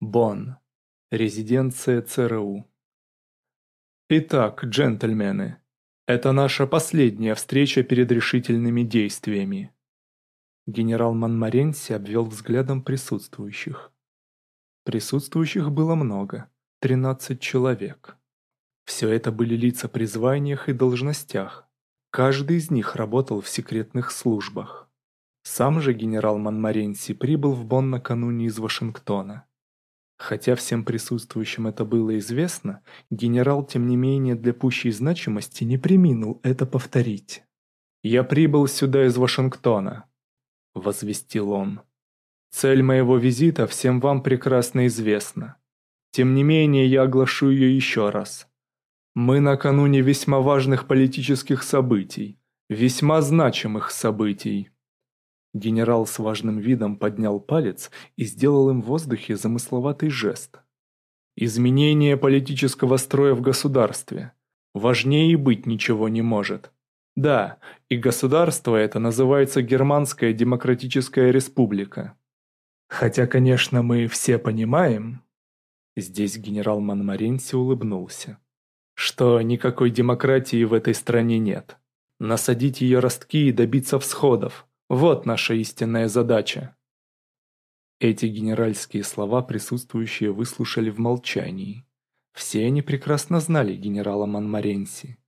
Бон, Резиденция ЦРУ. Итак, джентльмены, это наша последняя встреча перед решительными действиями. Генерал Монморенси обвел взглядом присутствующих. Присутствующих было много, 13 человек. Все это были лица при званиях и должностях. Каждый из них работал в секретных службах. Сам же генерал Монморенси прибыл в Бон накануне из Вашингтона. Хотя всем присутствующим это было известно, генерал, тем не менее, для пущей значимости не приминул это повторить. «Я прибыл сюда из Вашингтона», — возвестил он. «Цель моего визита всем вам прекрасно известна. Тем не менее, я оглашу ее еще раз. Мы накануне весьма важных политических событий, весьма значимых событий». Генерал с важным видом поднял палец и сделал им в воздухе замысловатый жест. «Изменение политического строя в государстве. Важнее и быть ничего не может. Да, и государство это называется Германская Демократическая Республика. Хотя, конечно, мы все понимаем...» Здесь генерал Монмаренси улыбнулся. «Что никакой демократии в этой стране нет. Насадить ее ростки и добиться всходов – вот наша истинная задача. Эти генеральские слова присутствующие выслушали в молчании. Все они прекрасно знали генерала Монморенси.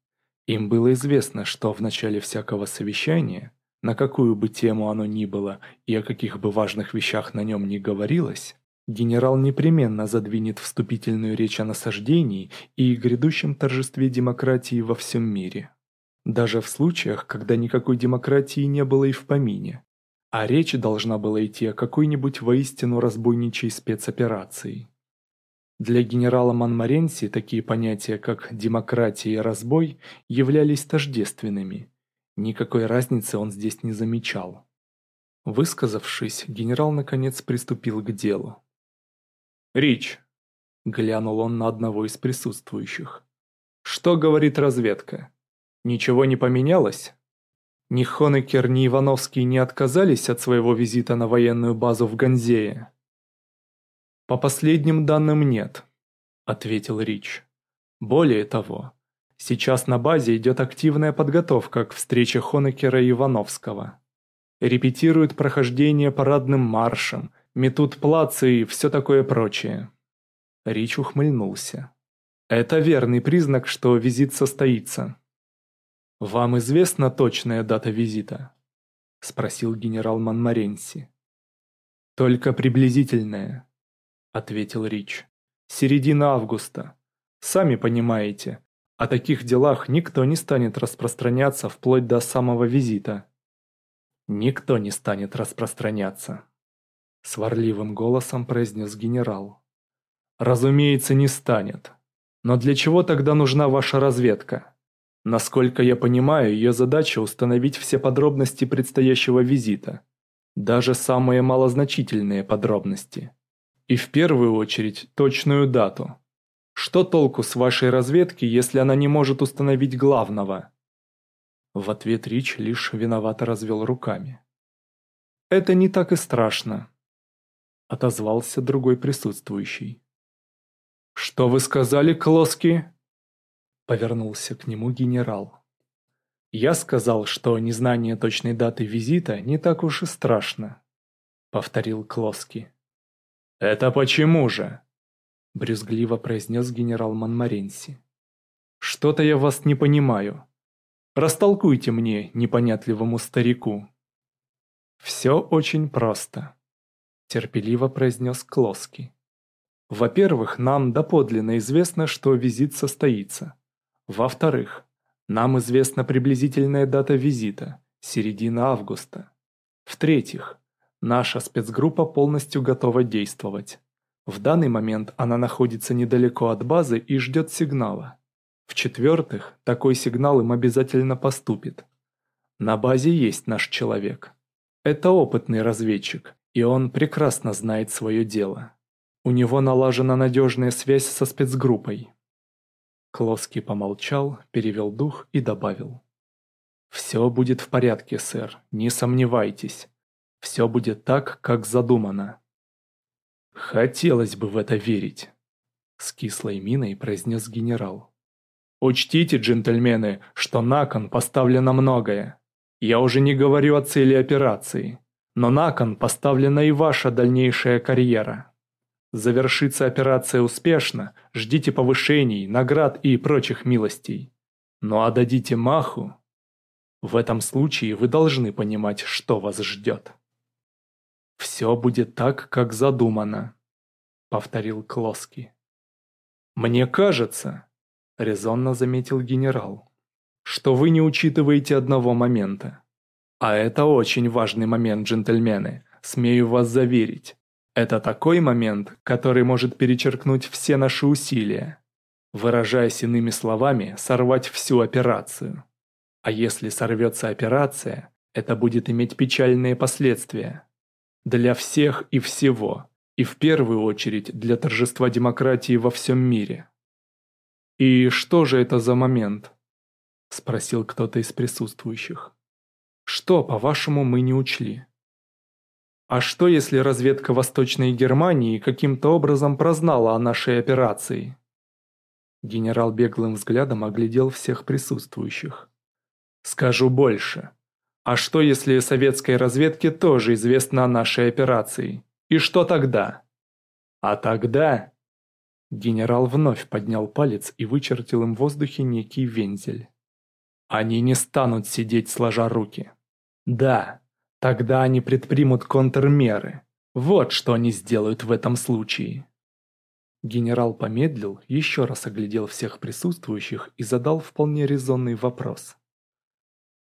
Им было известно, что в начале всякого совещания, на какую бы тему оно ни было и о каких бы важных вещах на нем ни говорилось, генерал непременно задвинет вступительную речь о насаждении и грядущем торжестве демократии во всем мире даже в случаях, когда никакой демократии не было и в помине, а речь должна была идти о какой-нибудь воистину разбойничьей спецоперации. Для генерала Манмаренси такие понятия, как демократия и разбой, являлись тождественными. Никакой разницы он здесь не замечал. Высказавшись, генерал наконец приступил к делу. «Рич!» – глянул он на одного из присутствующих. «Что говорит разведка?» Ничего не поменялось? Ни Хонекер, ни Ивановский не отказались от своего визита на военную базу в Ганзее. «По последним данным нет», — ответил Рич. «Более того, сейчас на базе идет активная подготовка к встрече Хонекера и Ивановского. Репетируют прохождение парадным маршем, метут плацы и все такое прочее». Рич ухмыльнулся. «Это верный признак, что визит состоится. «Вам известна точная дата визита?» — спросил генерал Монморенси. «Только приблизительная», — ответил Рич. «Середина августа. Сами понимаете, о таких делах никто не станет распространяться вплоть до самого визита». «Никто не станет распространяться», — сварливым голосом произнес генерал. «Разумеется, не станет. Но для чего тогда нужна ваша разведка?» Насколько я понимаю, ее задача установить все подробности предстоящего визита, даже самые малозначительные подробности. И в первую очередь точную дату. Что толку с вашей разведки, если она не может установить главного? В ответ Рич лишь виновато развел руками. «Это не так и страшно», — отозвался другой присутствующий. «Что вы сказали, Клоски?» повернулся к нему генерал. «Я сказал, что незнание точной даты визита не так уж и страшно», — повторил Клоски. «Это почему же?» — брюзгливо произнес генерал Монмаренси. «Что-то я вас не понимаю. Растолкуйте мне, непонятливому старику». «Все очень просто», — терпеливо произнес Клоски. «Во-первых, нам доподлинно известно, что визит состоится. Во-вторых, нам известна приблизительная дата визита – середина августа. В-третьих, наша спецгруппа полностью готова действовать. В данный момент она находится недалеко от базы и ждет сигнала. В-четвертых, такой сигнал им обязательно поступит. На базе есть наш человек. Это опытный разведчик, и он прекрасно знает свое дело. У него налажена надежная связь со спецгруппой. Клосский помолчал, перевел дух и добавил. «Все будет в порядке, сэр, не сомневайтесь. Все будет так, как задумано». «Хотелось бы в это верить», — с кислой миной произнес генерал. «Учтите, джентльмены, что на кон поставлено многое. Я уже не говорю о цели операции, но на кон поставлена и ваша дальнейшая карьера. Завершится операция успешно, ждите повышений, наград и прочих милостей. Ну а дадите маху? В этом случае вы должны понимать, что вас ждет. «Все будет так, как задумано», — повторил Клоски. «Мне кажется», — резонно заметил генерал, — «что вы не учитываете одного момента. А это очень важный момент, джентльмены, смею вас заверить. Это такой момент, который может перечеркнуть все наши усилия. Выражаясь иными словами, сорвать всю операцию. А если сорвется операция, это будет иметь печальные последствия. Для всех и всего, и в первую очередь для торжества демократии во всем мире. «И что же это за момент?» – спросил кто-то из присутствующих. «Что, по-вашему, мы не учли?» А что, если разведка Восточной Германии каким-то образом прознала о нашей операции? Генерал беглым взглядом оглядел всех присутствующих. Скажу больше. А что, если советской разведке тоже известно о нашей операции? И что тогда? А тогда... Генерал вновь поднял палец и вычертил им в воздухе некий вензель. Они не станут сидеть сложа руки. Да, Тогда они предпримут контрмеры. Вот что они сделают в этом случае. Генерал помедлил, еще раз оглядел всех присутствующих и задал вполне резонный вопрос.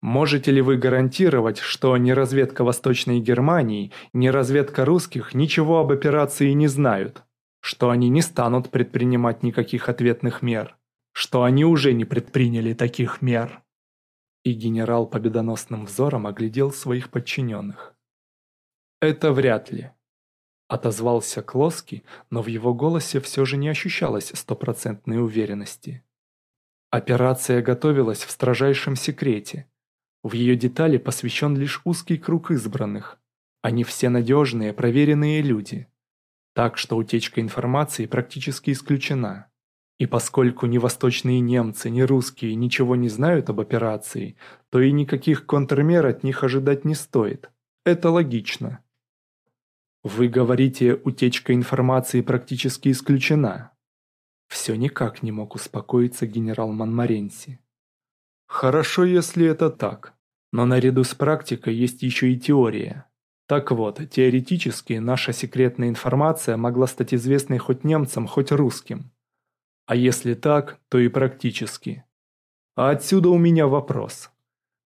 Можете ли вы гарантировать, что ни разведка Восточной Германии, ни разведка русских ничего об операции не знают? Что они не станут предпринимать никаких ответных мер? Что они уже не предприняли таких мер? и генерал победоносным взором оглядел своих подчиненных. «Это вряд ли», — отозвался Клоски, но в его голосе все же не ощущалось стопроцентной уверенности. Операция готовилась в строжайшем секрете. В ее детали посвящен лишь узкий круг избранных. Они все надежные, проверенные люди. Так что утечка информации практически исключена. И поскольку ни восточные немцы, ни русские ничего не знают об операции, то и никаких контрмер от них ожидать не стоит. Это логично. Вы говорите, утечка информации практически исключена. Все никак не мог успокоиться генерал Монмаренси. Хорошо, если это так. Но наряду с практикой есть еще и теория. Так вот, теоретически наша секретная информация могла стать известной хоть немцам, хоть русским а если так, то и практически. А отсюда у меня вопрос.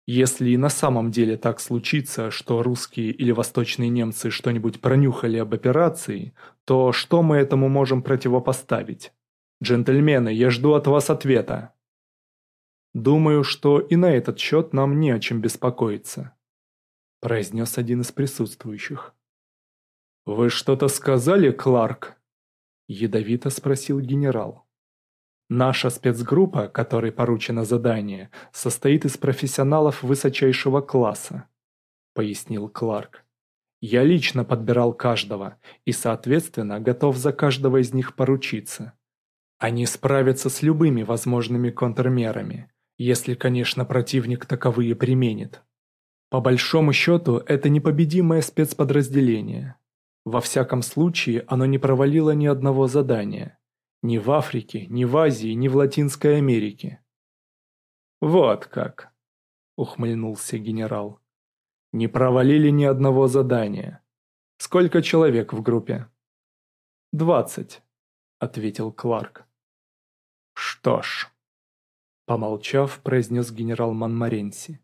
Если и на самом деле так случится, что русские или восточные немцы что-нибудь пронюхали об операции, то что мы этому можем противопоставить? Джентльмены, я жду от вас ответа. Думаю, что и на этот счет нам не о чем беспокоиться, произнес один из присутствующих. Вы что-то сказали, Кларк? Ядовито спросил генерал. Наша спецгруппа, которой поручено задание, состоит из профессионалов высочайшего класса, пояснил Кларк. Я лично подбирал каждого и, соответственно, готов за каждого из них поручиться. Они справятся с любыми возможными контрмерами, если, конечно, противник таковые применит. По большому счету, это непобедимое спецподразделение. Во всяком случае, оно не провалило ни одного задания. Ни в Африке, ни в Азии, ни в Латинской Америке. «Вот как!» – ухмыльнулся генерал. «Не провалили ни одного задания. Сколько человек в группе?» «Двадцать», – ответил Кларк. «Что ж», – помолчав, произнес генерал Манмаренси.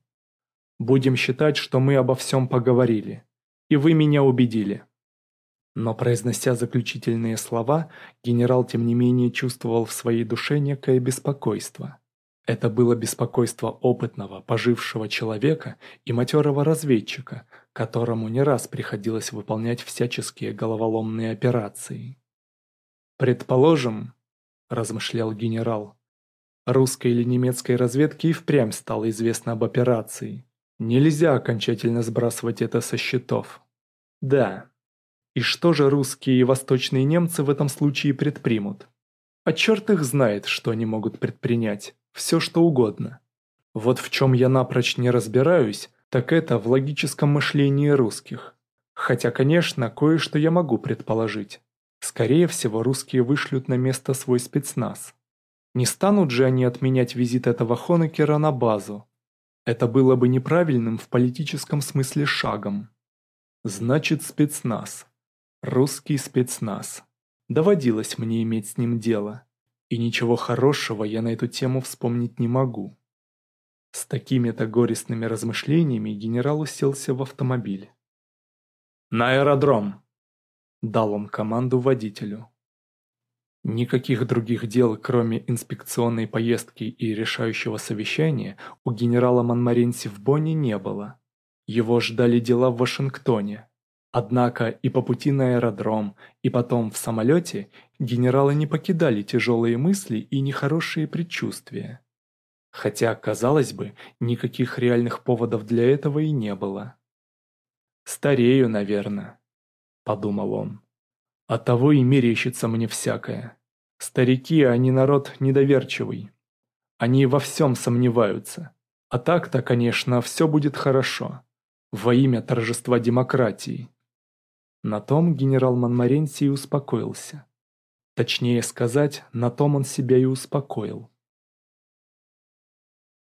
«Будем считать, что мы обо всем поговорили, и вы меня убедили». Но произнося заключительные слова, генерал тем не менее чувствовал в своей душе некое беспокойство. Это было беспокойство опытного, пожившего человека и матерого разведчика, которому не раз приходилось выполнять всяческие головоломные операции. «Предположим», – размышлял генерал, – «русской или немецкой разведке и впрямь стало известно об операции. Нельзя окончательно сбрасывать это со счетов. Да, и что же русские и восточные немцы в этом случае предпримут? А черт их знает, что они могут предпринять. Все что угодно. Вот в чем я напрочь не разбираюсь, так это в логическом мышлении русских. Хотя, конечно, кое-что я могу предположить. Скорее всего, русские вышлют на место свой спецназ. Не станут же они отменять визит этого Хонекера на базу. Это было бы неправильным в политическом смысле шагом. Значит, спецназ русский спецназ. Доводилось мне иметь с ним дело, и ничего хорошего я на эту тему вспомнить не могу. С такими-то горестными размышлениями генерал уселся в автомобиль. «На аэродром!» – дал он команду водителю. Никаких других дел, кроме инспекционной поездки и решающего совещания, у генерала Монморенси в Бонне не было. Его ждали дела в Вашингтоне, Однако и по пути на аэродром, и потом в самолете генералы не покидали тяжелые мысли и нехорошие предчувствия. Хотя, казалось бы, никаких реальных поводов для этого и не было. «Старею, наверное», — подумал он. а того и мерещится мне всякое. Старики, они народ недоверчивый. Они во всем сомневаются. А так-то, конечно, все будет хорошо. Во имя торжества демократии». На том генерал Монморенси и успокоился. Точнее сказать, на том он себя и успокоил.